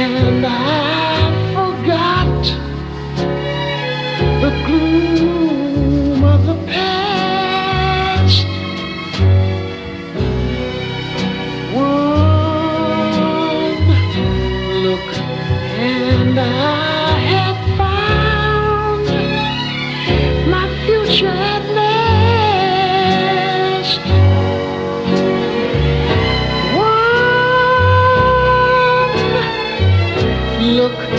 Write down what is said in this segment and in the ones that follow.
and I look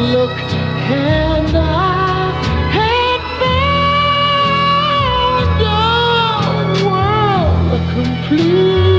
Look, and I found a world complete.